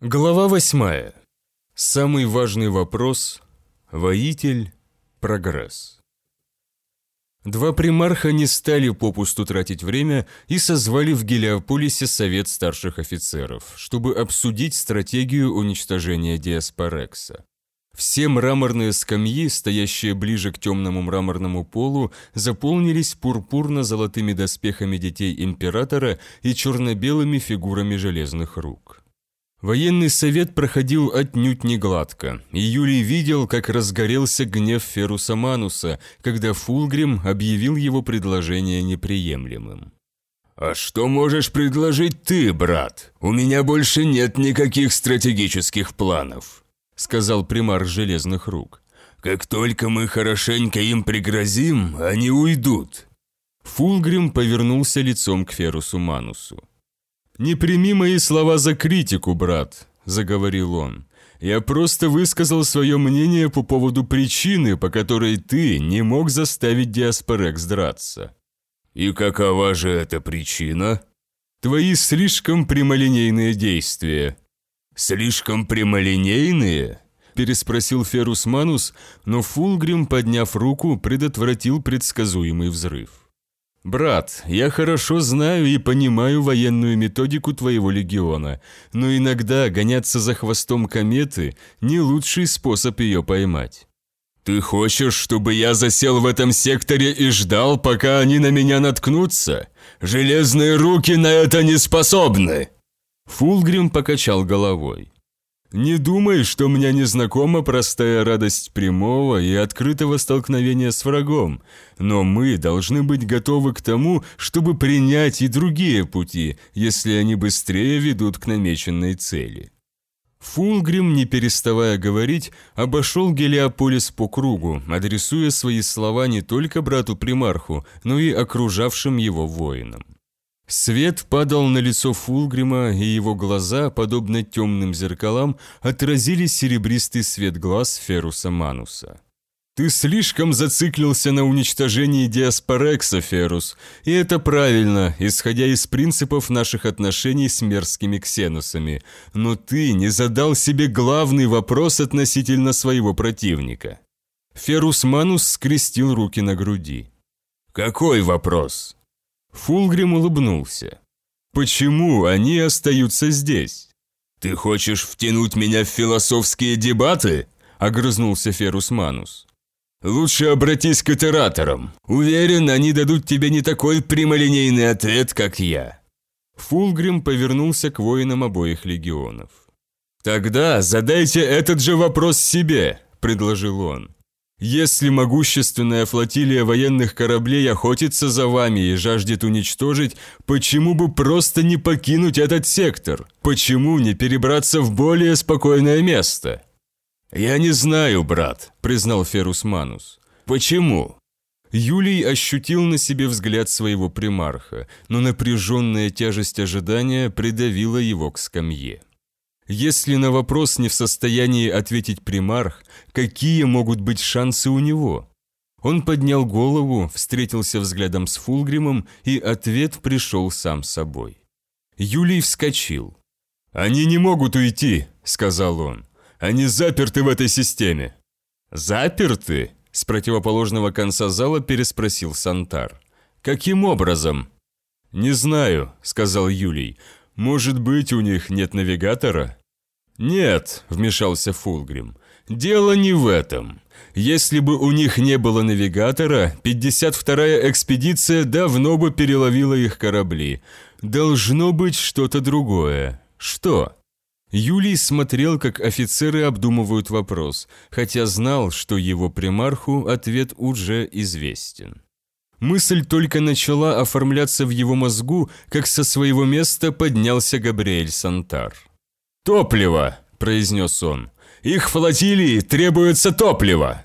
Глава восьмая. Самый важный вопрос – воитель, прогресс. Два примарха не стали попусту тратить время и созвали в Гелиополисе совет старших офицеров, чтобы обсудить стратегию уничтожения Диаспорекса. Все мраморные скамьи, стоящие ближе к темному мраморному полу, заполнились пурпурно-золотыми доспехами детей императора и черно-белыми фигурами железных рук. Военный совет проходил отнюдь не гладко, и Юлий видел, как разгорелся гнев Феруса Мануса, когда Фулгрим объявил его предложение неприемлемым. «А что можешь предложить ты, брат? У меня больше нет никаких стратегических планов», сказал примар Железных Рук. «Как только мы хорошенько им пригрозим, они уйдут». Фулгрим повернулся лицом к Ферусу Манусу. «Не прими мои слова за критику, брат», – заговорил он. «Я просто высказал свое мнение по поводу причины, по которой ты не мог заставить Диаспорекс драться». «И какова же эта причина?» «Твои слишком прямолинейные действия». «Слишком прямолинейные?» переспросил Ферус Манус, но Фулгрим, подняв руку, предотвратил предсказуемый взрыв. «Брат, я хорошо знаю и понимаю военную методику твоего легиона, но иногда гоняться за хвостом кометы – не лучший способ ее поймать». «Ты хочешь, чтобы я засел в этом секторе и ждал, пока они на меня наткнутся? Железные руки на это не способны!» Фулгрим покачал головой. Не думай, что мне не знакома простая радость прямого и открытого столкновения с врагом, но мы должны быть готовы к тому, чтобы принять и другие пути, если они быстрее ведут к намеченной цели. Фулгрим, не переставая говорить, обошел Гелиополис по кругу, адресуя свои слова не только брату-примарху, но и окружавшим его воинам. Свет падал на лицо Фулгрима, и его глаза, подобно темным зеркалам, отразили серебристый свет глаз Феруса Мануса. «Ты слишком зациклился на уничтожении Диаспорекса, Ферус, и это правильно, исходя из принципов наших отношений с мерзкими ксенусами, но ты не задал себе главный вопрос относительно своего противника». Ферус Манус скрестил руки на груди. «Какой вопрос?» Фулгрим улыбнулся. «Почему они остаются здесь?» «Ты хочешь втянуть меня в философские дебаты?» – огрызнулся Ферус Манус. «Лучше обратись к итераторам. Уверен, они дадут тебе не такой прямолинейный ответ, как я». Фулгрим повернулся к воинам обоих легионов. «Тогда задайте этот же вопрос себе», – предложил он. Если могущественная флотилия военных кораблей охотится за вами и жаждет уничтожить, почему бы просто не покинуть этот сектор? Почему не перебраться в более спокойное место? «Я не знаю, брат», – признал Ферус Манус. «Почему?» Юлий ощутил на себе взгляд своего примарха, но напряженная тяжесть ожидания придавила его к скамье. Если на вопрос не в состоянии ответить примарх, какие могут быть шансы у него? Он поднял голову, встретился взглядом с Фулгримом, и ответ пришел сам собой. Юлий вскочил. «Они не могут уйти», — сказал он. «Они заперты в этой системе». «Заперты?» — с противоположного конца зала переспросил Сантар. «Каким образом?» «Не знаю», — сказал Юлий. «Может быть, у них нет навигатора?» «Нет», – вмешался Фулгрим, – «дело не в этом. Если бы у них не было навигатора, 52-я экспедиция давно бы переловила их корабли. Должно быть что-то другое. Что?» Юлий смотрел, как офицеры обдумывают вопрос, хотя знал, что его примарху ответ уже известен. Мысль только начала оформляться в его мозгу, как со своего места поднялся Габриэль Сантар. «Топливо!» – произнес он. «Их флотилии требуется топливо!»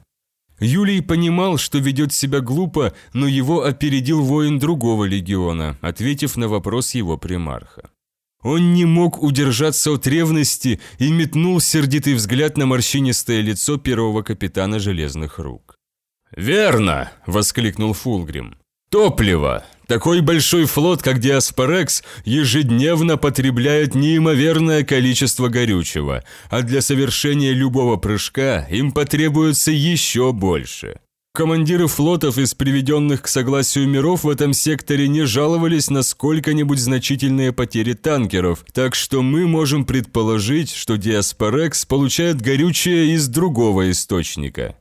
Юлий понимал, что ведет себя глупо, но его опередил воин другого легиона, ответив на вопрос его примарха. Он не мог удержаться от ревности и метнул сердитый взгляд на морщинистое лицо первого капитана Железных Рук. «Верно!» – воскликнул Фулгрим. «Топливо! Такой большой флот, как Диаспорекс, ежедневно потребляет неимоверное количество горючего, а для совершения любого прыжка им потребуется еще больше. Командиры флотов из приведенных к согласию миров в этом секторе не жаловались на сколько-нибудь значительные потери танкеров, так что мы можем предположить, что Диаспорекс получает горючее из другого источника.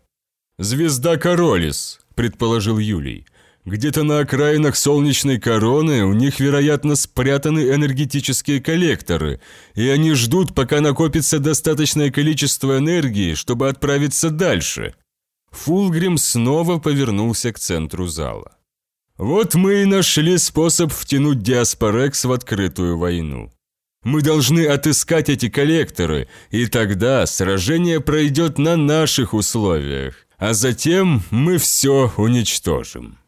«Звезда Королис», – предположил Юлий. Где-то на окраинах солнечной короны у них, вероятно, спрятаны энергетические коллекторы, и они ждут, пока накопится достаточное количество энергии, чтобы отправиться дальше. Фулгрим снова повернулся к центру зала. «Вот мы и нашли способ втянуть Диаспорекс в открытую войну. Мы должны отыскать эти коллекторы, и тогда сражение пройдет на наших условиях, а затем мы все уничтожим».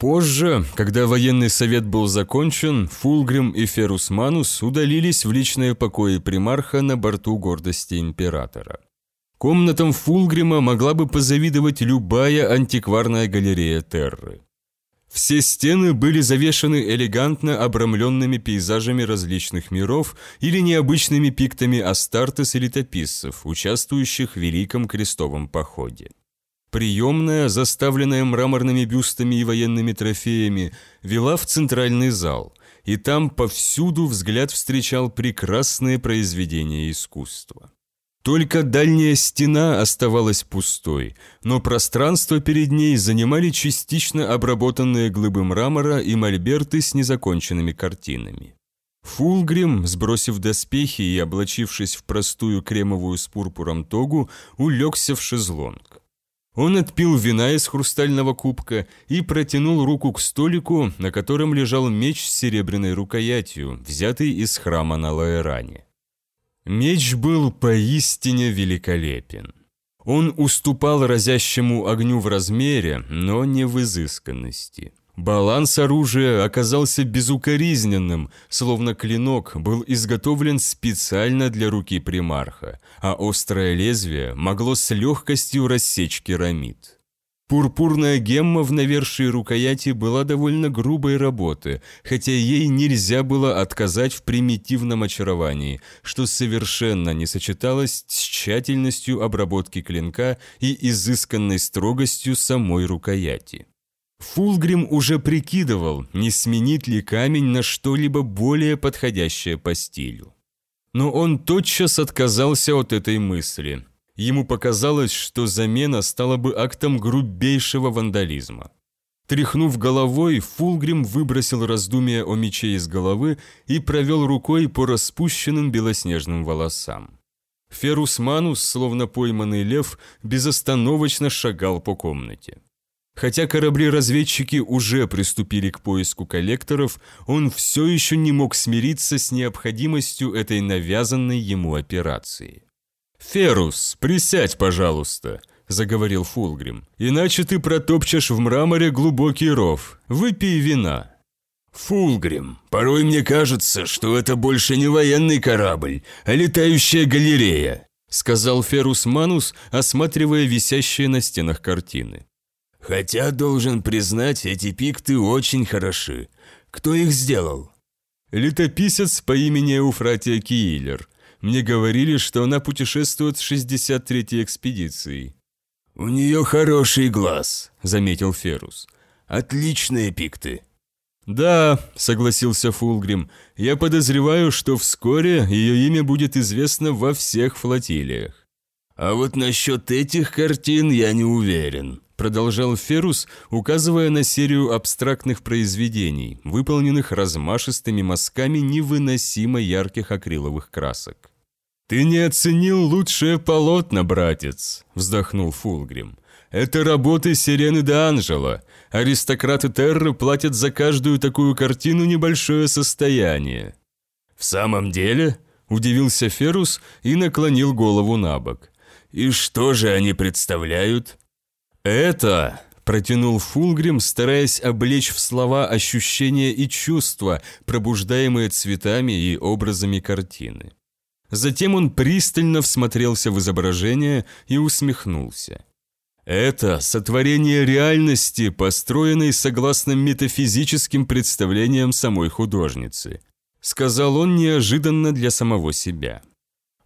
Позже, когда военный совет был закончен, Фулгрим и Ферус Манус удалились в личные покои примарха на борту гордости императора. Комнатам Фулгрима могла бы позавидовать любая антикварная галерея Терры. Все стены были завешаны элегантно обрамленными пейзажами различных миров или необычными пиктами Астартес и летописцев, участвующих в Великом крестовом походе. Приемная, заставленная мраморными бюстами и военными трофеями, вела в центральный зал, и там повсюду взгляд встречал прекрасные произведения искусства. Только дальняя стена оставалась пустой, но пространство перед ней занимали частично обработанные глыбы мрамора и мольберты с незаконченными картинами. Фулгрим, сбросив доспехи и облачившись в простую кремовую с пурпуром тогу, улегся в шезлонг. Он отпил вина из хрустального кубка и протянул руку к столику, на котором лежал меч с серебряной рукоятью, взятый из храма на Лаэране. Меч был поистине великолепен. Он уступал разящему огню в размере, но не в изысканности. Баланс оружия оказался безукоризненным, словно клинок был изготовлен специально для руки примарха, а острое лезвие могло с легкостью рассечь керамид. Пурпурная гемма в навершии рукояти была довольно грубой работы, хотя ей нельзя было отказать в примитивном очаровании, что совершенно не сочеталось с тщательностью обработки клинка и изысканной строгостью самой рукояти. Фулгрим уже прикидывал, не сменит ли камень на что-либо более подходящее по стилю. Но он тотчас отказался от этой мысли, Ему показалось, что замена стала бы актом грубейшего вандализма. Тряхнув головой, Фулгрим выбросил раздумие о мече из головы и провел рукой по распущенным белоснежным волосам. Ферус Манус, словно пойманный лев, безостановочно шагал по комнате. Хотя корабли-разведчики уже приступили к поиску коллекторов, он все еще не мог смириться с необходимостью этой навязанной ему операции. «Ферус, присядь, пожалуйста», – заговорил Фулгрим. «Иначе ты протопчешь в мраморе глубокий ров. Выпей вина». «Фулгрим, порой мне кажется, что это больше не военный корабль, а летающая галерея», – сказал Ферус Манус, осматривая висящие на стенах картины. «Хотя, должен признать, эти пикты очень хороши. Кто их сделал?» «Летописец по имени Эуфратия Киилер», мне говорили, что она путешествует с 63-й экспедицией». «У нее хороший глаз», — заметил Ферус. «Отличные пикты». «Да», — согласился Фулгрим, — «я подозреваю, что вскоре ее имя будет известно во всех флотилиях». «А вот насчет этих картин я не уверен», — продолжал Ферус, указывая на серию абстрактных произведений, выполненных размашистыми мазками невыносимо ярких акриловых красок. «Ты не оценил лучшее полотно, братец», – вздохнул Фулгрим. «Это работы Сирены де Анжела. Аристократы Терры платят за каждую такую картину небольшое состояние». «В самом деле?» – удивился Ферус и наклонил голову на бок. «И что же они представляют?» «Это...» – протянул Фулгрим, стараясь облечь в слова ощущения и чувства, пробуждаемые цветами и образами картины. Затем он пристально всмотрелся в изображение и усмехнулся. Это сотворение реальности, построенной согласно метафизическим представлениям самой художницы, сказал он неожиданно для самого себя.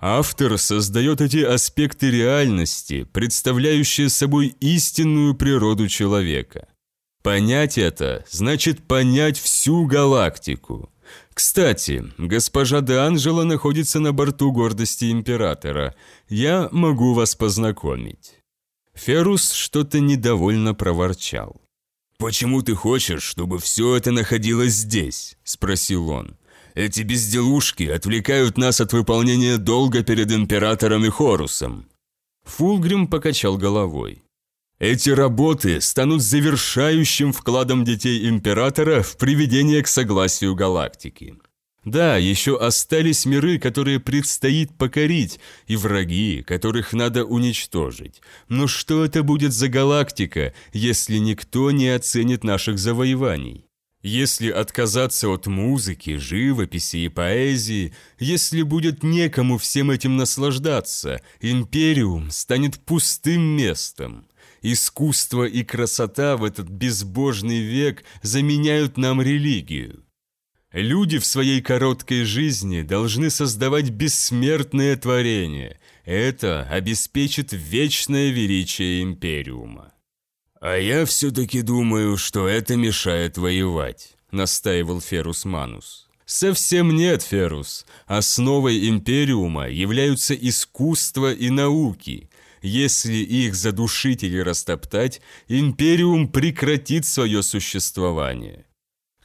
Автор создает эти аспекты реальности, представляющие собой истинную природу человека. Понять это значит понять всю галактику. Кстати, госпожа де Анжела находится на борту гордости императора. Я могу вас познакомить. Ферус что-то недовольно проворчал. «Почему ты хочешь, чтобы все это находилось здесь?» – спросил он. Эти безделушки отвлекают нас от выполнения долга перед императором и Хорусом». Фулгрим покачал головой. Эти работы станут завершающим вкладом детей императора в приведение к согласию галактики. Да, еще остались миры, которые предстоит покорить, и враги, которых надо уничтожить. Но что это будет за галактика, если никто не оценит наших завоеваний? Если отказаться от музыки, живописи и поэзии, если будет некому всем этим наслаждаться, империум станет пустым местом. Искусство и красота в этот безбожный век заменяют нам религию. Люди в своей короткой жизни должны создавать бессмертные творения. Это обеспечит вечное величие Империума. «А я все-таки думаю, что это мешает воевать», – настаивал Ферус Манус. «Совсем нет, Ферус. Основой Империума являются искусство и науки. Если их задушить или растоптать, Империум прекратит свое существование.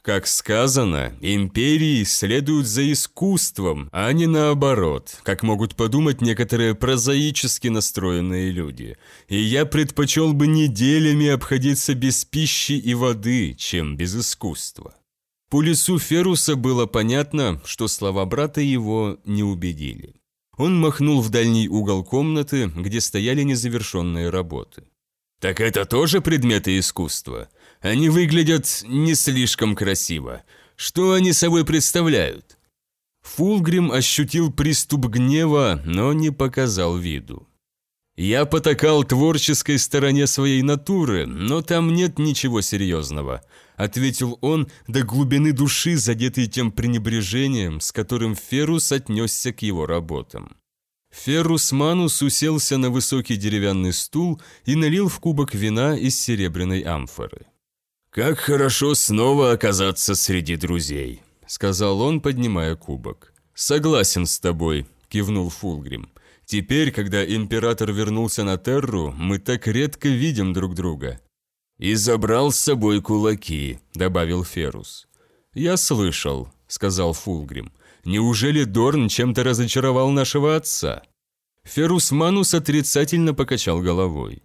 Как сказано, империи следуют за искусством, а не наоборот, как могут подумать некоторые прозаически настроенные люди. И я предпочел бы неделями обходиться без пищи и воды, чем без искусства. По лицу Феруса было понятно, что слова брата его не убедили. Он махнул в дальний угол комнаты, где стояли незавершенные работы. «Так это тоже предметы искусства?» Они выглядят не слишком красиво. Что они собой представляют?» Фулгрим ощутил приступ гнева, но не показал виду. «Я потакал творческой стороне своей натуры, но там нет ничего серьезного», ответил он до глубины души, задетый тем пренебрежением, с которым Ферус отнесся к его работам. Феррус Манус уселся на высокий деревянный стул и налил в кубок вина из серебряной амфоры. «Как хорошо снова оказаться среди друзей», — сказал он, поднимая кубок. «Согласен с тобой», — кивнул Фулгрим. «Теперь, когда император вернулся на Терру, мы так редко видим друг друга». «И забрал с собой кулаки», — добавил Ферус. «Я слышал», — сказал Фулгрим. «Неужели Дорн чем-то разочаровал нашего отца?» Ферус Манус отрицательно покачал головой.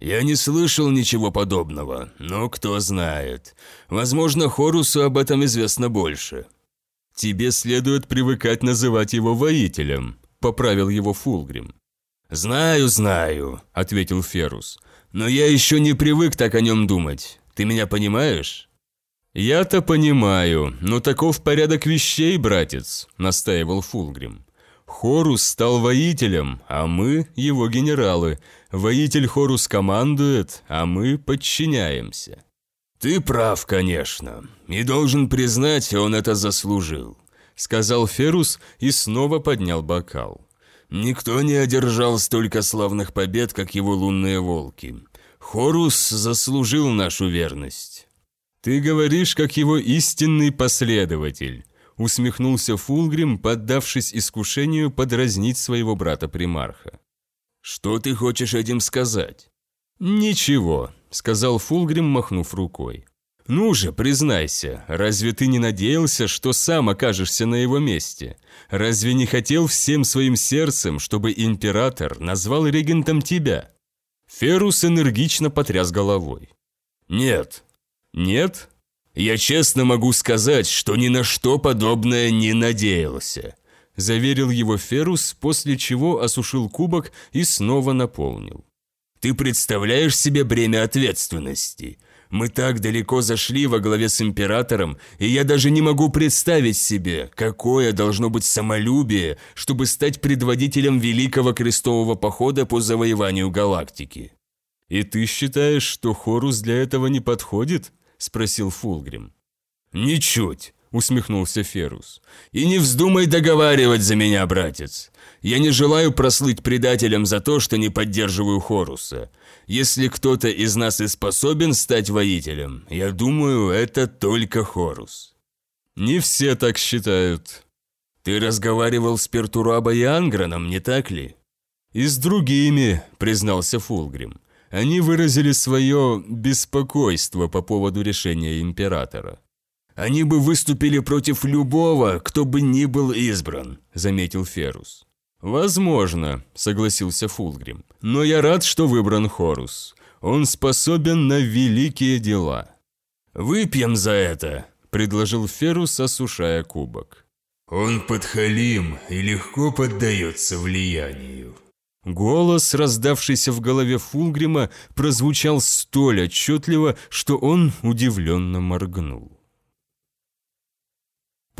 «Я не слышал ничего подобного, но кто знает. Возможно, Хорусу об этом известно больше». «Тебе следует привыкать называть его воителем», – поправил его Фулгрим. «Знаю, знаю», – ответил Ферус. «Но я еще не привык так о нем думать. Ты меня понимаешь?» «Я-то понимаю, но таков порядок вещей, братец», – настаивал Фулгрим. Хорус стал воителем, а мы – его генералы. Воитель Хорус командует, а мы подчиняемся». «Ты прав, конечно, и должен признать, он это заслужил», – сказал Ферус и снова поднял бокал. «Никто не одержал столько славных побед, как его лунные волки. Хорус заслужил нашу верность». «Ты говоришь, как его истинный последователь усмехнулся Фулгрим, поддавшись искушению подразнить своего брата-примарха. «Что ты хочешь этим сказать?» «Ничего», — сказал Фулгрим, махнув рукой. «Ну же, признайся, разве ты не надеялся, что сам окажешься на его месте? Разве не хотел всем своим сердцем, чтобы император назвал регентом тебя?» Ферус энергично потряс головой. «Нет». «Нет? Я честно могу сказать, что ни на что подобное не надеялся», заверил его Ферус, после чего осушил кубок и снова наполнил. «Ты представляешь себе бремя ответственности? Мы так далеко зашли во главе с императором, и я даже не могу представить себе, какое должно быть самолюбие, чтобы стать предводителем великого крестового похода по завоеванию галактики. «И ты считаешь, что Хорус для этого не подходит?» – спросил Фулгрим. «Ничуть», – усмехнулся Ферус. «И не вздумай договаривать за меня, братец. Я не желаю прослыть предателем за то, что не поддерживаю Хоруса. Если кто-то из нас и способен стать воителем, я думаю, это только Хорус». «Не все так считают». «Ты разговаривал с Пертураба и Анграном, не так ли?» «И с другими», – признался Фулгрим. Они выразили свое беспокойство по поводу решения императора. «Они бы выступили против любого, кто бы ни был избран», – заметил Ферус. «Возможно», – согласился Фулгрим. «Но я рад, что выбран Хорус. Он способен на великие дела». «Выпьем за это», – предложил Ферус, осушая кубок. «Он подхалим и легко поддается влиянию». Голос, раздавшийся в голове Фулгрима, прозвучал столь отчетливо, что он удивленно моргнул.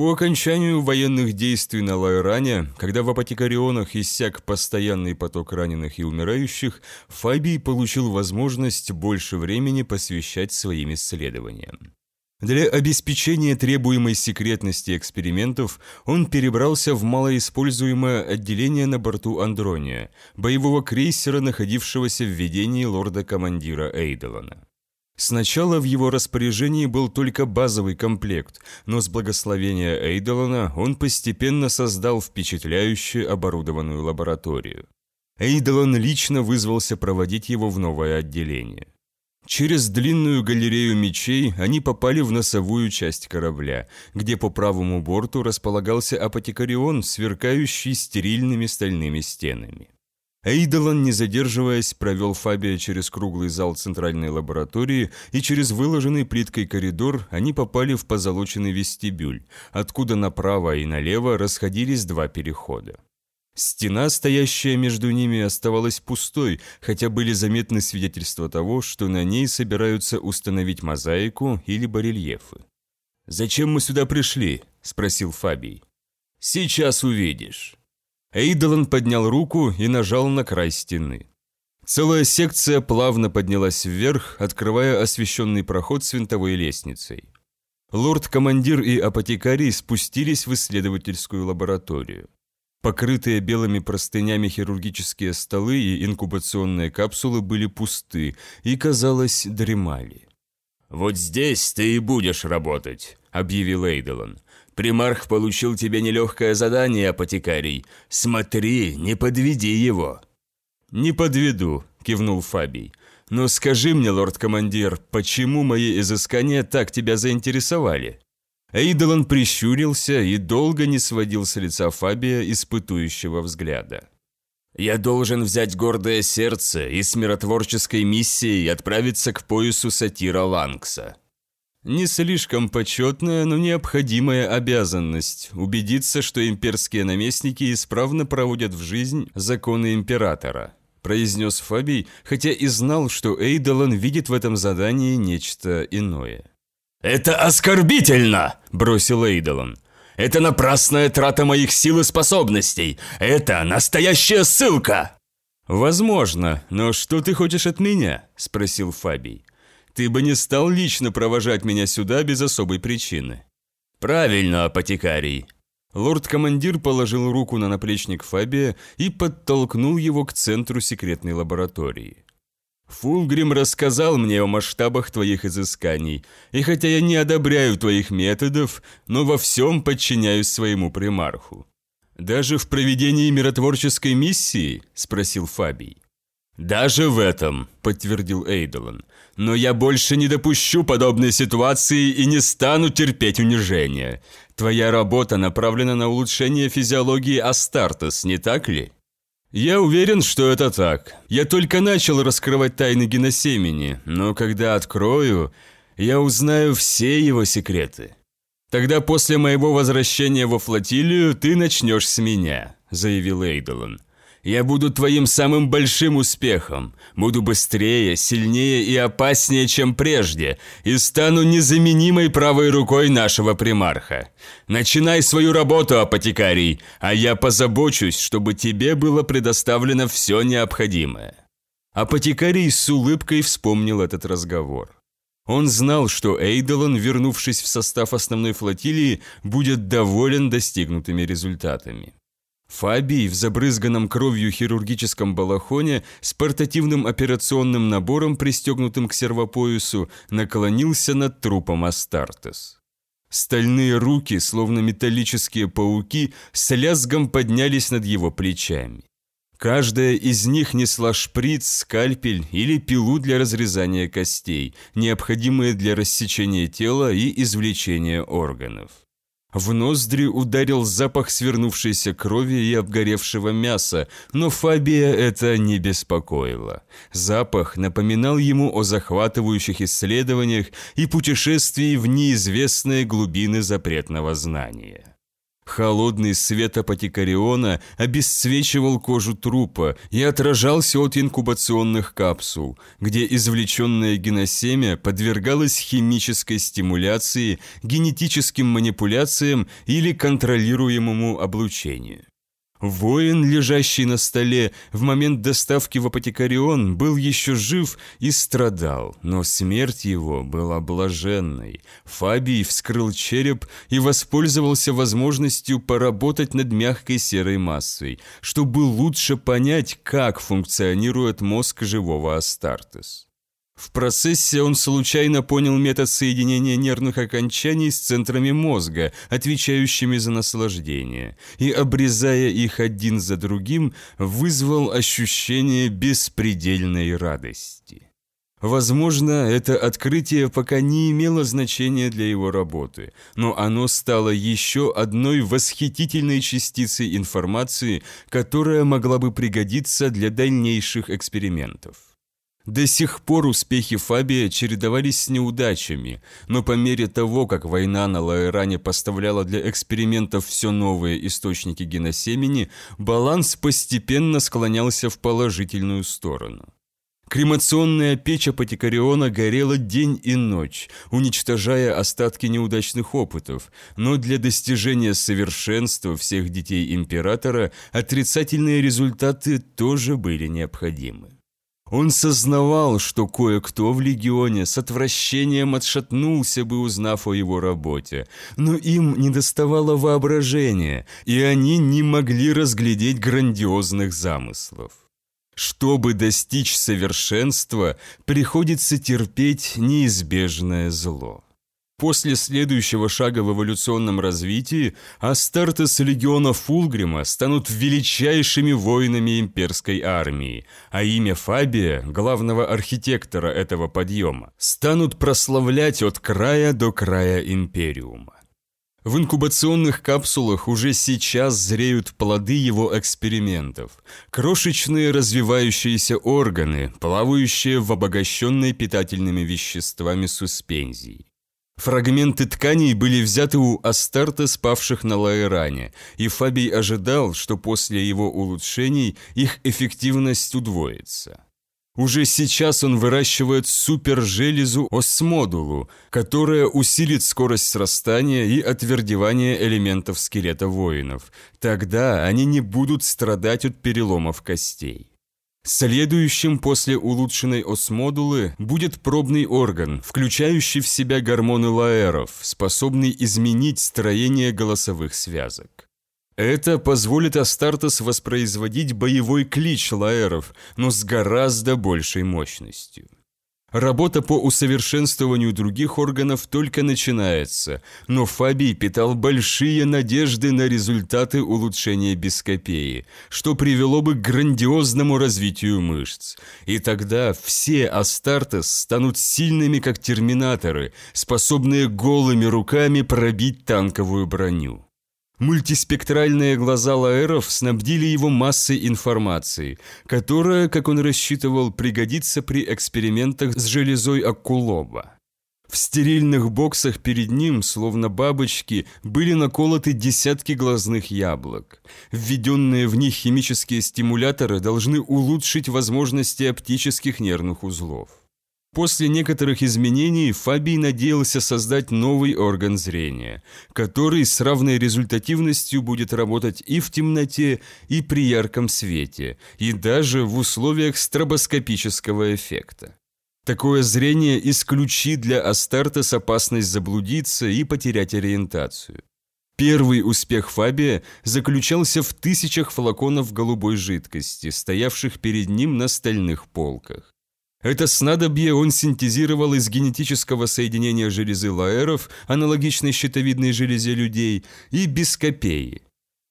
По окончанию военных действий на Лайране, когда в апотекарионах иссяк постоянный поток раненых и умирающих, Фабий получил возможность больше времени посвящать своим исследованиям. Для обеспечения требуемой секретности экспериментов он перебрался в малоиспользуемое отделение на борту Андрония, боевого крейсера, находившегося в ведении лорда-командира Эйдолана. Сначала в его распоряжении был только базовый комплект, но с благословения Эйдолана он постепенно создал впечатляющую оборудованную лабораторию. Эйдолан лично вызвался проводить его в новое отделение. Через длинную галерею мечей они попали в носовую часть корабля, где по правому борту располагался апотекарион, сверкающий стерильными стальными стенами. Эйдолан, не задерживаясь, провел Фабия через круглый зал центральной лаборатории, и через выложенный плиткой коридор они попали в позолоченный вестибюль, откуда направо и налево расходились два перехода. Стена, стоящая между ними, оставалась пустой, хотя были заметны свидетельства того, что на ней собираются установить мозаику или барельефы. «Зачем мы сюда пришли?» – спросил Фабий. «Сейчас увидишь». Эйдолан поднял руку и нажал на край стены. Целая секция плавно поднялась вверх, открывая освещенный проход с винтовой лестницей. Лорд-командир и апотекарий спустились в исследовательскую лабораторию. Покрытые белыми простынями хирургические столы и инкубационные капсулы были пусты и, казалось, дремали. «Вот здесь ты и будешь работать», — объявил Эйдолон. Примарх получил тебе нелегкое задание, апотекарий. Смотри, не подведи его». «Не подведу», – кивнул Фабий. «Но скажи мне, лорд-командир, почему мои изыскания так тебя заинтересовали?» Эйдолон прищурился и долго не сводил с лица Фабия испытующего взгляда. «Я должен взять гордое сердце и с миротворческой миссией отправиться к поясу сатира Ланкса. Не слишком почетная, но необходимая обязанность – убедиться, что имперские наместники исправно проводят в жизнь законы императора, произнес Фабий, хотя и знал, что Эйдолан видит в этом задании нечто иное. «Это оскорбительно!» – бросил Эйдолан. «Это напрасная трата моих сил и способностей! Это настоящая ссылка!» «Возможно, но что ты хочешь от меня?» – спросил Фабий. Ты бы не стал лично провожать меня сюда без особой причины». «Правильно, апотекарий». Лорд-командир положил руку на наплечник Фабия и подтолкнул его к центру секретной лаборатории. «Фулгрим рассказал мне о масштабах твоих изысканий, и хотя я не одобряю твоих методов, но во всем подчиняюсь своему примарху». «Даже в проведении миротворческой миссии?» – спросил Фабий. «Даже в этом», – подтвердил Эйдолан. «Но я больше не допущу подобной ситуации и не стану терпеть унижения. Твоя работа направлена на улучшение физиологии Астартес, не так ли?» «Я уверен, что это так. Я только начал раскрывать тайны геносемени, но когда открою, я узнаю все его секреты. Тогда после моего возвращения во флотилию ты начнешь с меня», – заявил Эйдолан. Я буду твоим самым большим успехом. Буду быстрее, сильнее и опаснее, чем прежде, и стану незаменимой правой рукой нашего примарха. Начинай свою работу, апотекарий, а я позабочусь, чтобы тебе было предоставлено все необходимое». Апотекарий с улыбкой вспомнил этот разговор. Он знал, что Эйдолон, вернувшись в состав основной флотилии, будет доволен достигнутыми результатами. Фабий в забрызганном кровью хирургическом балахоне с портативным операционным набором, пристегнутым к сервопоясу, наклонился над трупом Астартес. Стальные руки, словно металлические пауки, с лязгом поднялись над его плечами. Каждая из них несла шприц, скальпель или пилу для разрезания костей, необходимые для рассечения тела и извлечения органов. В ноздри ударил запах свернувшейся крови и обгоревшего мяса, но Фабия это не беспокоило. Запах напоминал ему о захватывающих исследованиях и путешествии в неизвестные глубины запретного знания. Холодный свет апотекариона обесцвечивал кожу трупа и отражался от инкубационных капсул, где извлеченное геносемя подвергалось химической стимуляции, генетическим манипуляциям или контролируемому облучению. Воин, лежащий на столе, в момент доставки в апотекарион был еще жив и страдал, но смерть его была блаженной. Фабий вскрыл череп и воспользовался возможностью поработать над мягкой серой массой, чтобы лучше понять, как функционирует мозг живого Астартес. В процессе он случайно понял метод соединения нервных окончаний с центрами мозга, отвечающими за наслаждение, и, обрезая их один за другим, вызвал ощущение беспредельной радости. Возможно, это открытие пока не имело значения для его работы, но оно стало еще одной восхитительной частицей информации, которая могла бы пригодиться для дальнейших экспериментов. До сих пор успехи Фабия чередовались с неудачами, но по мере того, как война на Лаэране поставляла для экспериментов все новые источники геносемени, баланс постепенно склонялся в положительную сторону. Кремационная печь Апотекариона горела день и ночь, уничтожая остатки неудачных опытов, но для достижения совершенства всех детей Императора отрицательные результаты тоже были необходимы. Он сознавал, что кое-кто в легионе с отвращением отшатнулся бы, узнав о его работе, но им не доставало воображения, и они не могли разглядеть грандиозных замыслов. Чтобы достичь совершенства, приходится терпеть неизбежное зло. После следующего шага в эволюционном развитии Астартес легиона Фулгрима станут величайшими воинами имперской армии, а имя Фабия, главного архитектора этого подъема, станут прославлять от края до края Империума. В инкубационных капсулах уже сейчас зреют плоды его экспериментов. Крошечные развивающиеся органы, плавающие в обогащенной питательными веществами суспензии. Фрагменты тканей были взяты у Астарта, спавших на Лаэране, и Фабий ожидал, что после его улучшений их эффективность удвоится. Уже сейчас он выращивает супержелезу осмодулу, которая усилит скорость срастания и отвердевания элементов скелета воинов. Тогда они не будут страдать от переломов костей. Следующим после улучшенной осмодулы будет пробный орган, включающий в себя гормоны лаэров, способный изменить строение голосовых связок. Это позволит Астартес воспроизводить боевой клич лаэров, но с гораздо большей мощностью. Работа по усовершенствованию других органов только начинается, но Фабий питал большие надежды на результаты улучшения бископеи, что привело бы к грандиозному развитию мышц. И тогда все Астартес станут сильными, как терминаторы, способные голыми руками пробить танковую броню. Мультиспектральные глаза Лаэров снабдили его массой информации, которая, как он рассчитывал, пригодится при экспериментах с железой Аккулоба. В стерильных боксах перед ним, словно бабочки, были наколоты десятки глазных яблок. Введенные в них химические стимуляторы должны улучшить возможности оптических нервных узлов. После некоторых изменений Фабий надеялся создать новый орган зрения, который с равной результативностью будет работать и в темноте, и при ярком свете, и даже в условиях стробоскопического эффекта. Такое зрение исключит для Астартес опасность заблудиться и потерять ориентацию. Первый успех Фабия заключался в тысячах флаконов голубой жидкости, стоявших перед ним на стальных полках. Это снадобье он синтезировал из генетического соединения железы лаэров, аналогичной щитовидной железе людей, и бископеи.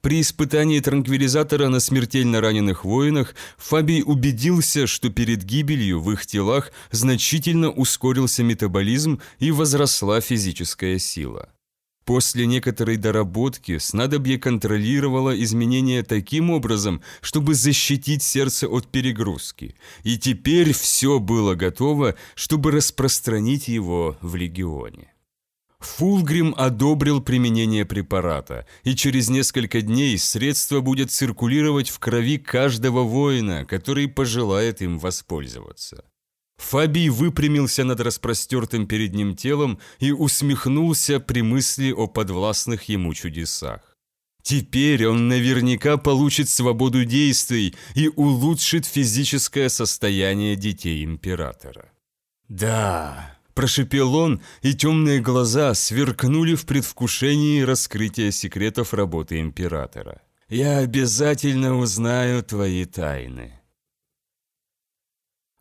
При испытании транквилизатора на смертельно раненых воинах Фабий убедился, что перед гибелью в их телах значительно ускорился метаболизм и возросла физическая сила. После некоторой доработки снадобье контролировало изменения таким образом, чтобы защитить сердце от перегрузки, и теперь все было готово, чтобы распространить его в легионе. Фулгрим одобрил применение препарата, и через несколько дней средство будет циркулировать в крови каждого воина, который пожелает им воспользоваться. Фабий выпрямился над распростертым перед ним телом и усмехнулся при мысли о подвластных ему чудесах. Теперь он наверняка получит свободу действий и улучшит физическое состояние детей императора. «Да», – прошепел он, и темные глаза сверкнули в предвкушении раскрытия секретов работы императора. «Я обязательно узнаю твои тайны».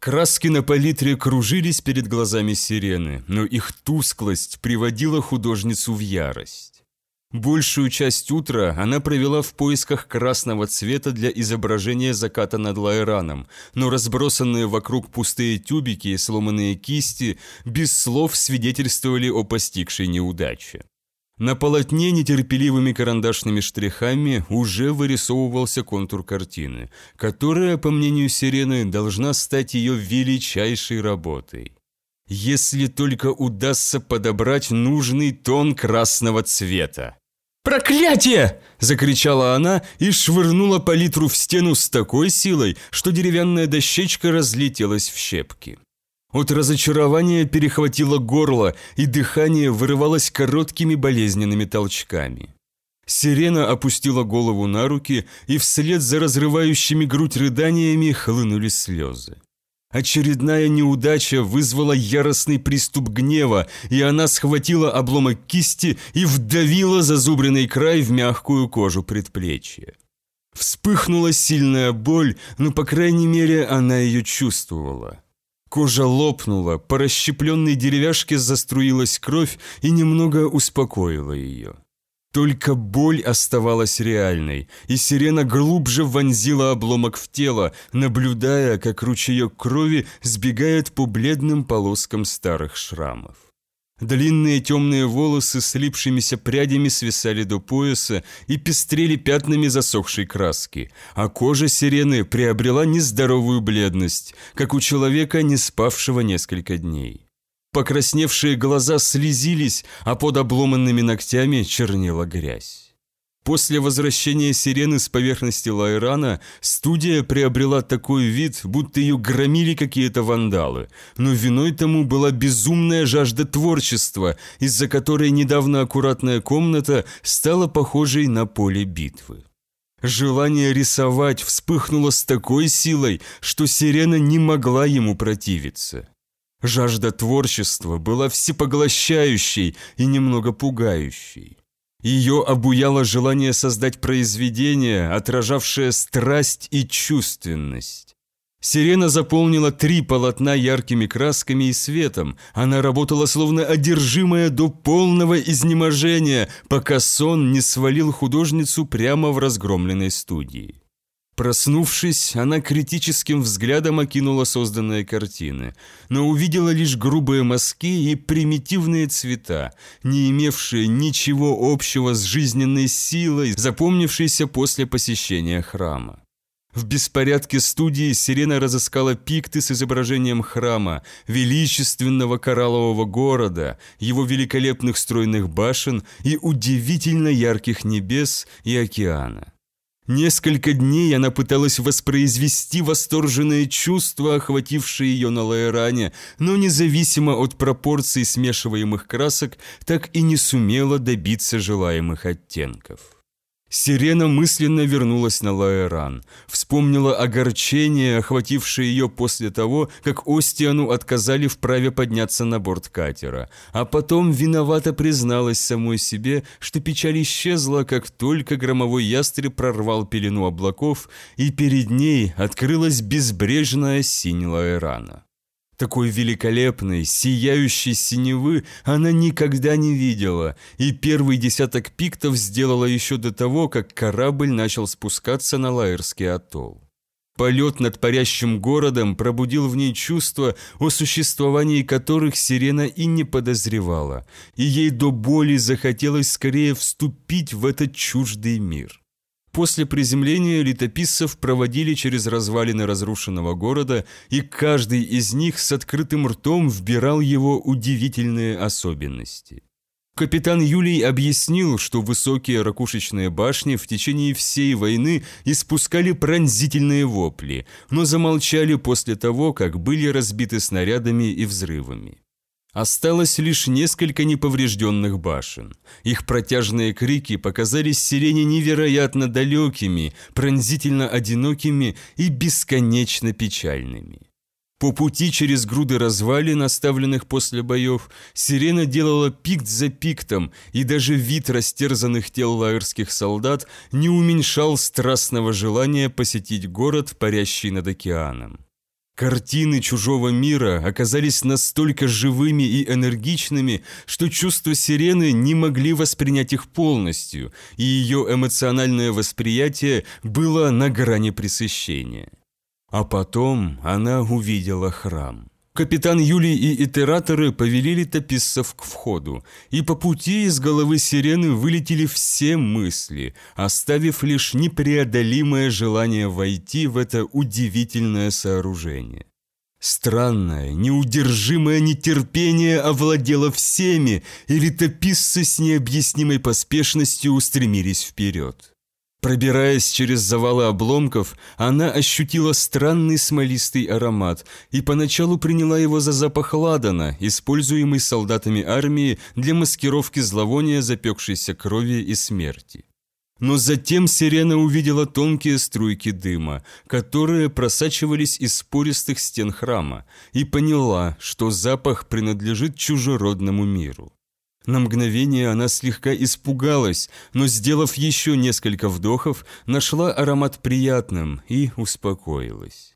Краски на палитре кружились перед глазами сирены, но их тусклость приводила художницу в ярость. Большую часть утра она провела в поисках красного цвета для изображения заката над Лайраном, но разбросанные вокруг пустые тюбики и сломанные кисти без слов свидетельствовали о постигшей неудаче. На полотне нетерпеливыми карандашными штрихами уже вырисовывался контур картины, которая, по мнению Сирены, должна стать ее величайшей работой. Если только удастся подобрать нужный тон красного цвета. «Проклятие!» – закричала она и швырнула палитру в стену с такой силой, что деревянная дощечка разлетелась в щепки. От разочарования перехватило горло, и дыхание вырывалось короткими болезненными толчками. Сирена опустила голову на руки, и вслед за разрывающими грудь рыданиями хлынули слезы. Очередная неудача вызвала яростный приступ гнева, и она схватила обломок кисти и вдавила зазубренный край в мягкую кожу предплечья. Вспыхнула сильная боль, но, по крайней мере, она ее чувствовала. Кожа лопнула, по расщепленной деревяшке заструилась кровь и немного успокоила ее. Только боль оставалась реальной, и сирена глубже вонзила обломок в тело, наблюдая, как ручеек крови сбегает по бледным полоскам старых шрамов. Длинные темные волосы с липшимися прядями свисали до пояса и пестрели пятнами засохшей краски, а кожа сирены приобрела нездоровую бледность, как у человека, не спавшего несколько дней. Покрасневшие глаза слезились, а под обломанными ногтями чернела грязь. После возвращения сирены с поверхности Лайрана студия приобрела такой вид, будто ее громили какие-то вандалы, но виной тому была безумная жажда творчества, из-за которой недавно аккуратная комната стала похожей на поле битвы. Желание рисовать вспыхнуло с такой силой, что сирена не могла ему противиться. Жажда творчества была всепоглощающей и немного пугающей. Ее обуяло желание создать произведение, отражавшее страсть и чувственность. Сирена заполнила три полотна яркими красками и светом. Она работала словно одержимая до полного изнеможения, пока сон не свалил художницу прямо в разгромленной студии. Проснувшись, она критическим взглядом окинула созданные картины, но увидела лишь грубые мазки и примитивные цвета, не имевшие ничего общего с жизненной силой, запомнившейся после посещения храма. В беспорядке студии Сирена разыскала пикты с изображением храма, величественного кораллового города, его великолепных стройных башен и удивительно ярких небес и океана. Несколько дней она пыталась воспроизвести восторженные чувства, охватившие ее на Лаэране, но независимо от пропорций смешиваемых красок, так и не сумела добиться желаемых оттенков. Сирена мысленно вернулась на Лаэран, вспомнила огорчение, охватившее ее после того, как Остиану отказали в праве подняться на борт катера, а потом виновато призналась самой себе, что печаль исчезла, как только громовой ястреб прорвал пелену облаков, и перед ней открылась безбрежная синь Лаэрана. Такой великолепной, сияющей синевы она никогда не видела, и первый десяток пиктов сделала еще до того, как корабль начал спускаться на Лаерский атолл. Полет над парящим городом пробудил в ней чувства, о существовании которых Сирена и не подозревала, и ей до боли захотелось скорее вступить в этот чуждый мир. После приземления летописцев проводили через развалины разрушенного города, и каждый из них с открытым ртом вбирал его удивительные особенности. Капитан Юлий объяснил, что высокие ракушечные башни в течение всей войны испускали пронзительные вопли, но замолчали после того, как были разбиты снарядами и взрывами. Осталось лишь несколько неповрежденных башен. Их протяжные крики показались сирене невероятно далекими, пронзительно одинокими и бесконечно печальными. По пути через груды развалин, оставленных после боев, сирена делала пикт за пиктом, и даже вид растерзанных тел лаэрских солдат не уменьшал страстного желания посетить город, парящий над океаном. Картины чужого мира оказались настолько живыми и энергичными, что чувства сирены не могли воспринять их полностью, и ее эмоциональное восприятие было на грани пресыщения. А потом она увидела храм. Капитан Юлий и итераторы повели летописцев к входу, и по пути из головы сирены вылетели все мысли, оставив лишь непреодолимое желание войти в это удивительное сооружение. Странное, неудержимое нетерпение овладело всеми, и летописцы с необъяснимой поспешностью устремились вперед. Пробираясь через завалы обломков, она ощутила странный смолистый аромат и поначалу приняла его за запах ладана, используемый солдатами армии для маскировки зловония запекшейся крови и смерти. Но затем сирена увидела тонкие струйки дыма, которые просачивались из пористых стен храма, и поняла, что запах принадлежит чужеродному миру. На мгновение она слегка испугалась, но, сделав еще несколько вдохов, нашла аромат приятным и успокоилась.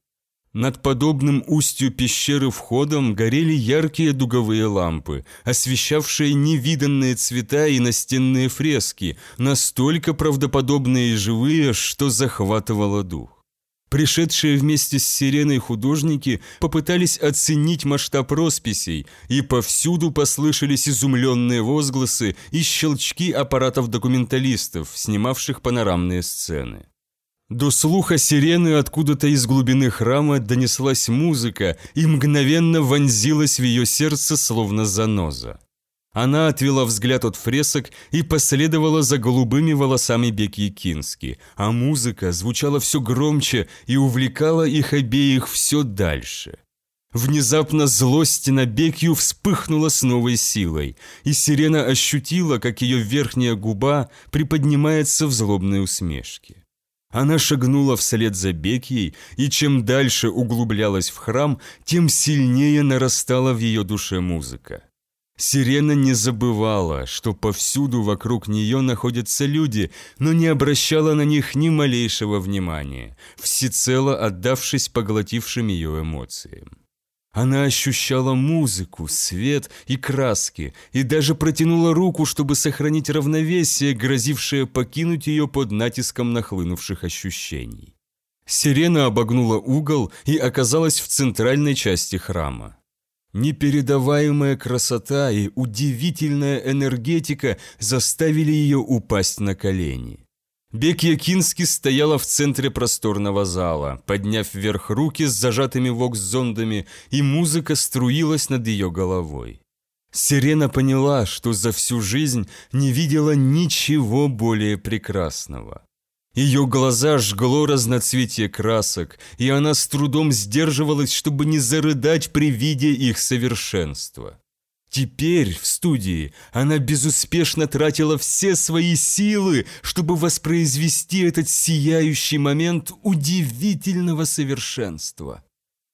Над подобным устью пещеры входом горели яркие дуговые лампы, освещавшие невиданные цвета и настенные фрески, настолько правдоподобные и живые, что захватывало дух. Пришедшие вместе с сиреной художники попытались оценить масштаб росписей, и повсюду послышались изумленные возгласы и щелчки аппаратов документалистов, снимавших панорамные сцены. До слуха сирены откуда-то из глубины храма донеслась музыка и мгновенно вонзилась в ее сердце, словно заноза. Она отвела взгляд от фресок и последовала за голубыми волосами Беки Кински, а музыка звучала все громче и увлекала их обеих все дальше. Внезапно злость на Бекью вспыхнула с новой силой, и Сирена ощутила, как ее верхняя губа приподнимается в злобной усмешке. Она шагнула вслед за Бекьей, и чем дальше углублялась в храм, тем сильнее нарастала в ее душе музыка. Сирена не забывала, что повсюду вокруг нее находятся люди, но не обращала на них ни малейшего внимания, всецело отдавшись поглотившим ее эмоциям. Она ощущала музыку, свет и краски, и даже протянула руку, чтобы сохранить равновесие, грозившее покинуть ее под натиском нахлынувших ощущений. Сирена обогнула угол и оказалась в центральной части храма. Непередаваемая красота и удивительная энергетика заставили ее упасть на колени. Бек Якинский стояла в центре просторного зала, подняв вверх руки с зажатыми вокс-зондами, и музыка струилась над ее головой. Сирена поняла, что за всю жизнь не видела ничего более прекрасного. Ее глаза жгло разноцветие красок, и она с трудом сдерживалась, чтобы не зарыдать при виде их совершенства. Теперь в студии она безуспешно тратила все свои силы, чтобы воспроизвести этот сияющий момент удивительного совершенства.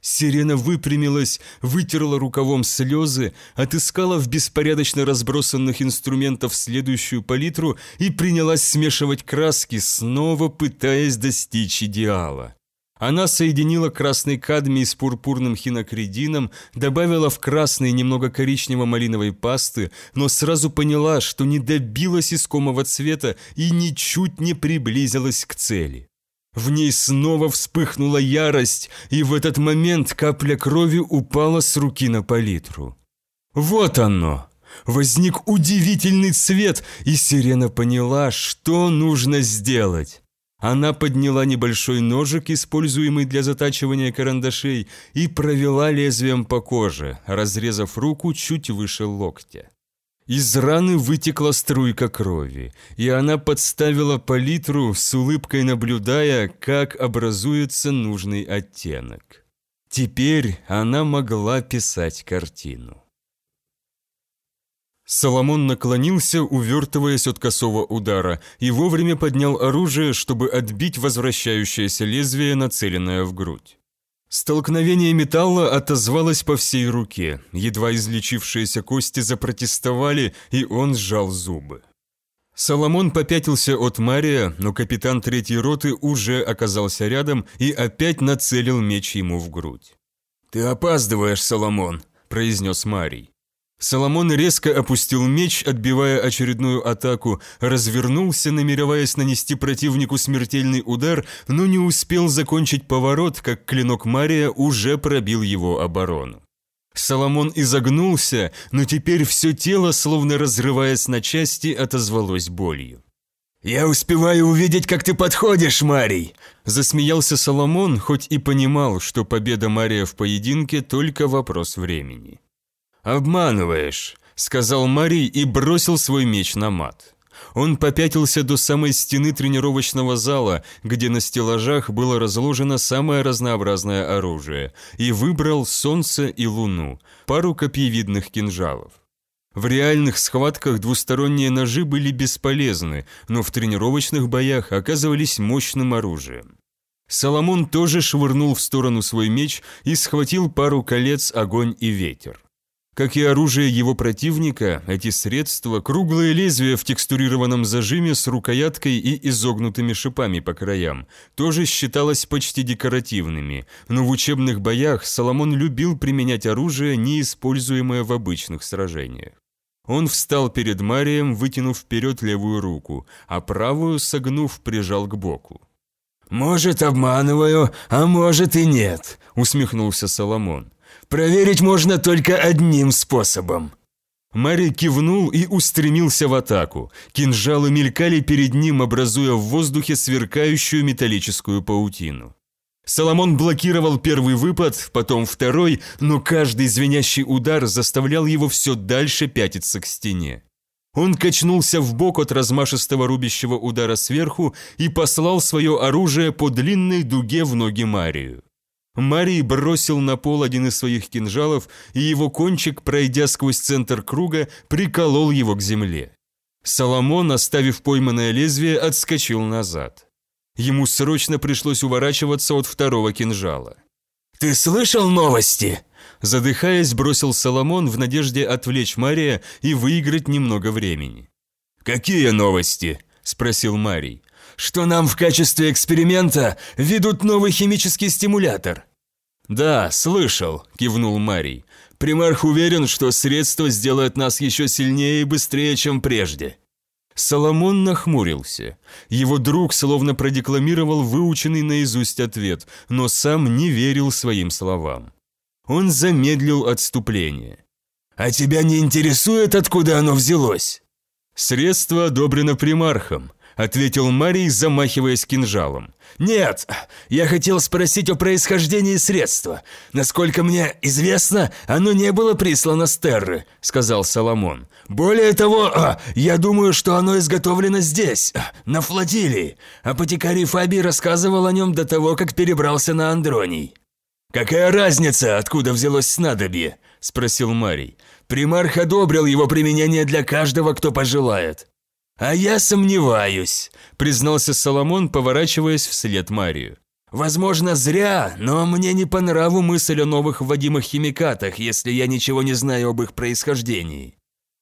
Сирена выпрямилась, вытерла рукавом слезы, отыскала в беспорядочно разбросанных инструментах следующую палитру и принялась смешивать краски, снова пытаясь достичь идеала. Она соединила красный кадмий с пурпурным хинокредином, добавила в красный немного коричнево-малиновой пасты, но сразу поняла, что не добилась искомого цвета и ничуть не приблизилась к цели. В ней снова вспыхнула ярость, и в этот момент капля крови упала с руки на палитру. Вот оно! Возник удивительный цвет, и Сирена поняла, что нужно сделать. Она подняла небольшой ножик, используемый для затачивания карандашей, и провела лезвием по коже, разрезав руку чуть выше локтя. Из раны вытекла струйка крови, и она подставила палитру, с улыбкой наблюдая, как образуется нужный оттенок. Теперь она могла писать картину. Соломон наклонился, увертываясь от косого удара, и вовремя поднял оружие, чтобы отбить возвращающееся лезвие, нацеленное в грудь. Столкновение металла отозвалось по всей руке, едва излечившиеся кости запротестовали, и он сжал зубы. Соломон попятился от Мария, но капитан третьей роты уже оказался рядом и опять нацелил меч ему в грудь. «Ты опаздываешь, Соломон», – произнес Марий. Соломон резко опустил меч, отбивая очередную атаку, развернулся, намереваясь нанести противнику смертельный удар, но не успел закончить поворот, как клинок Мария уже пробил его оборону. Соломон изогнулся, но теперь все тело, словно разрываясь на части, отозвалось болью. «Я успеваю увидеть, как ты подходишь, Марий!» Засмеялся Соломон, хоть и понимал, что победа Мария в поединке – только вопрос времени. «Обманываешь», — сказал Марий и бросил свой меч на мат. Он попятился до самой стены тренировочного зала, где на стеллажах было разложено самое разнообразное оружие, и выбрал солнце и луну, пару копьевидных кинжалов. В реальных схватках двусторонние ножи были бесполезны, но в тренировочных боях оказывались мощным оружием. Соломон тоже швырнул в сторону свой меч и схватил пару колец огонь и ветер. Как и оружие его противника, эти средства – круглые лезвия в текстурированном зажиме с рукояткой и изогнутыми шипами по краям – тоже считалось почти декоративными, но в учебных боях Соломон любил применять оружие, не используемое в обычных сражениях. Он встал перед Марием, вытянув вперед левую руку, а правую, согнув, прижал к боку. «Может, обманываю, а может и нет», – усмехнулся Соломон. Проверить можно только одним способом». Мари кивнул и устремился в атаку. Кинжалы мелькали перед ним, образуя в воздухе сверкающую металлическую паутину. Соломон блокировал первый выпад, потом второй, но каждый звенящий удар заставлял его все дальше пятиться к стене. Он качнулся в бок от размашистого рубящего удара сверху и послал свое оружие по длинной дуге в ноги Марию. Марий бросил на пол один из своих кинжалов, и его кончик, пройдя сквозь центр круга, приколол его к земле. Соломон, оставив пойманное лезвие, отскочил назад. Ему срочно пришлось уворачиваться от второго кинжала. «Ты слышал новости?» Задыхаясь, бросил Соломон в надежде отвлечь Мария и выиграть немного времени. «Какие новости?» – спросил Марий. «Что нам в качестве эксперимента ведут новый химический стимулятор. «Да, слышал», – кивнул Марий. «Примарх уверен, что средство сделает нас еще сильнее и быстрее, чем прежде». Соломон нахмурился. Его друг словно продекламировал выученный наизусть ответ, но сам не верил своим словам. Он замедлил отступление. «А тебя не интересует, откуда оно взялось?» «Средство одобрено примархом», ответил Марий, замахиваясь кинжалом. «Нет, я хотел спросить о происхождении средства. Насколько мне известно, оно не было прислано с Терры», — сказал Соломон. «Более того, а, я думаю, что оно изготовлено здесь, а, на флотилии. Апотекарий Фабий рассказывал о нем до того, как перебрался на Андроний». «Какая разница, откуда взялось снадобье?» – спросил Марий. «Примарх одобрил его применение для каждого, кто пожелает». «А я сомневаюсь», – признался Соломон, поворачиваясь вслед Марию. «Возможно, зря, но мне не по нраву мысль о новых вводимых химикатах, если я ничего не знаю об их происхождении».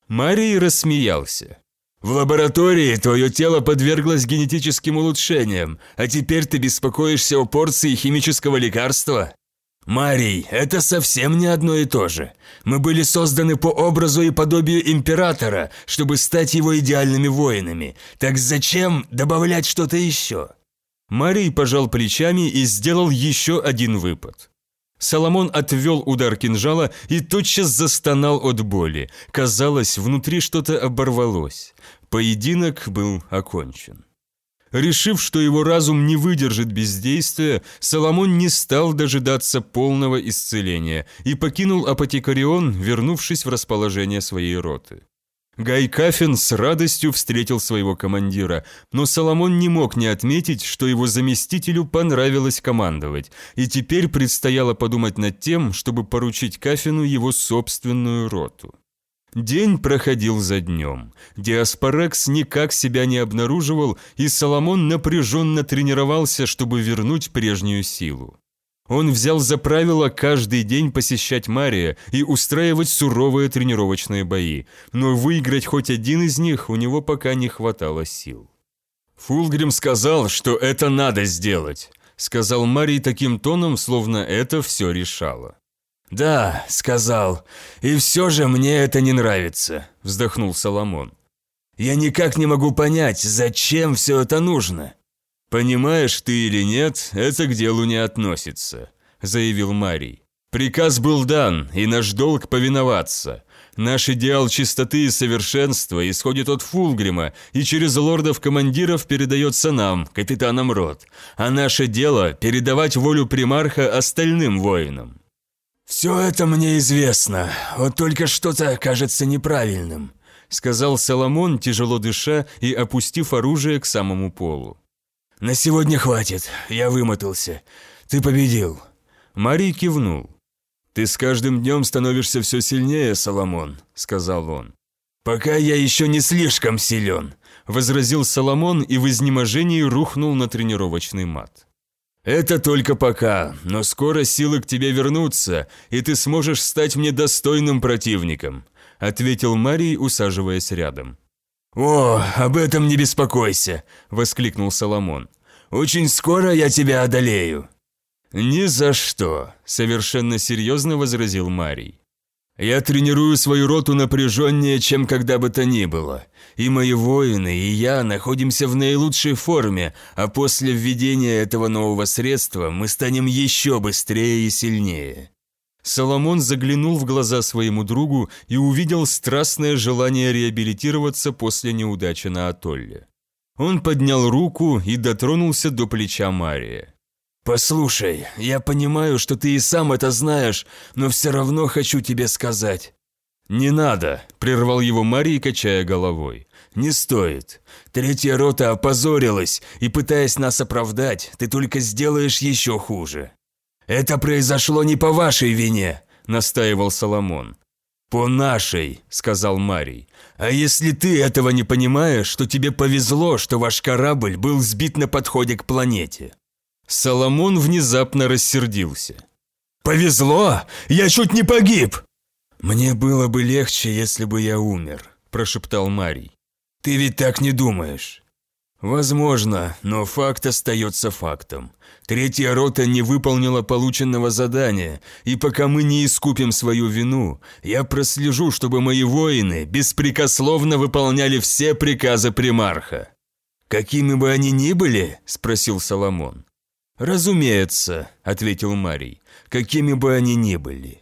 Марий рассмеялся. «В лаборатории твое тело подверглось генетическим улучшениям, а теперь ты беспокоишься о порции химического лекарства?» «Марий, это совсем не одно и то же. Мы были созданы по образу и подобию императора, чтобы стать его идеальными воинами. Так зачем добавлять что-то еще?» Марий пожал плечами и сделал еще один выпад. Соломон отвел удар кинжала и тотчас застонал от боли. Казалось, внутри что-то оборвалось. Поединок был окончен. Решив, что его разум не выдержит бездействия, Соломон не стал дожидаться полного исцеления и покинул апотекарион, вернувшись в расположение своей роты. Гай Кафин с радостью встретил своего командира, но Соломон не мог не отметить, что его заместителю понравилось командовать, и теперь предстояло подумать над тем, чтобы поручить Кафину его собственную роту. День проходил за днем. Диаспорекс никак себя не обнаруживал, и Соломон напряженно тренировался, чтобы вернуть прежнюю силу. Он взял за правило каждый день посещать Мария и устраивать суровые тренировочные бои, но выиграть хоть один из них у него пока не хватало сил. «Фулгрим сказал, что это надо сделать», — сказал Марий таким тоном, словно это все решало. «Да», — сказал, — «и все же мне это не нравится», — вздохнул Соломон. «Я никак не могу понять, зачем все это нужно». «Понимаешь ты или нет, это к делу не относится», — заявил Марий. «Приказ был дан, и наш долг повиноваться. Наш идеал чистоты и совершенства исходит от Фулгрима и через лордов-командиров передается нам, капитанам рот, а наше дело – передавать волю примарха остальным воинам». «Все это мне известно, вот только что-то кажется неправильным», сказал Соломон, тяжело дыша и опустив оружие к самому полу. «На сегодня хватит, я вымотался. Ты победил». Марий кивнул. «Ты с каждым днем становишься все сильнее, Соломон», — сказал он. «Пока я еще не слишком силен», — возразил Соломон и в изнеможении рухнул на тренировочный мат. «Это только пока, но скоро силы к тебе вернутся, и ты сможешь стать мне достойным противником», ответил Марий, усаживаясь рядом. «О, об этом не беспокойся», – воскликнул Соломон. «Очень скоро я тебя одолею». «Ни за что», – совершенно серьезно возразил Марий. Я тренирую свою роту напряженнее, чем когда бы то ни было. И мои воины, и я находимся в наилучшей форме, а после введения этого нового средства мы станем еще быстрее и сильнее». Соломон заглянул в глаза своему другу и увидел страстное желание реабилитироваться после неудачи на атолле. Он поднял руку и дотронулся до плеча Мария. «Послушай, я понимаю, что ты и сам это знаешь, но все равно хочу тебе сказать». «Не надо», – прервал его Марий, качая головой. «Не стоит. Третья рота опозорилась, и, пытаясь нас оправдать, ты только сделаешь еще хуже». «Это произошло не по вашей вине», – настаивал Соломон. «По нашей», – сказал Марий. «А если ты этого не понимаешь, то тебе повезло, что ваш корабль был сбит на подходе к планете». Соломон внезапно рассердился. «Повезло! Я чуть не погиб!» «Мне было бы легче, если бы я умер», – прошептал Марий. «Ты ведь так не думаешь?» «Возможно, но факт остается фактом. Третья рота не выполнила полученного задания, и пока мы не искупим свою вину, я прослежу, чтобы мои воины беспрекословно выполняли все приказы примарха». «Какими бы они ни были?» – спросил Соломон. «Разумеется», – ответил Марий, – «какими бы они ни были».